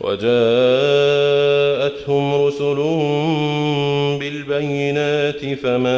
وجاءتهم رسلهم بالبينات فما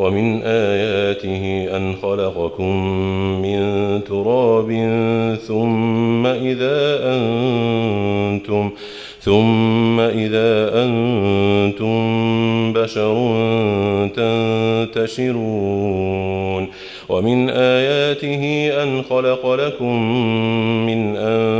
ومن آياته أن خلقكم من تراب ثم إذا أنتم ثم إذا أنتم بشر تنتشرون ومن آياته أن خلق لكم من أنفسكم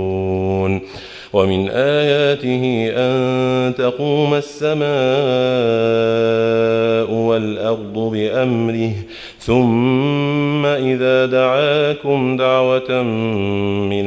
ومن آياته أن تقوم السماء والأرض بأمره ثم إذا دعاكم دعوة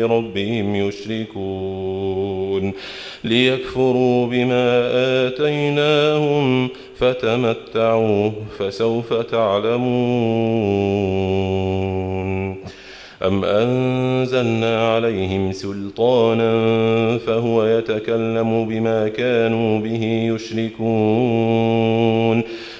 بربهم يشركون ليكفروا بما آتيناهم فتمتعوا فسوف تعلمون أم أنزلنا عليهم سلطانا فهو يتكلم بما كانوا به يشركون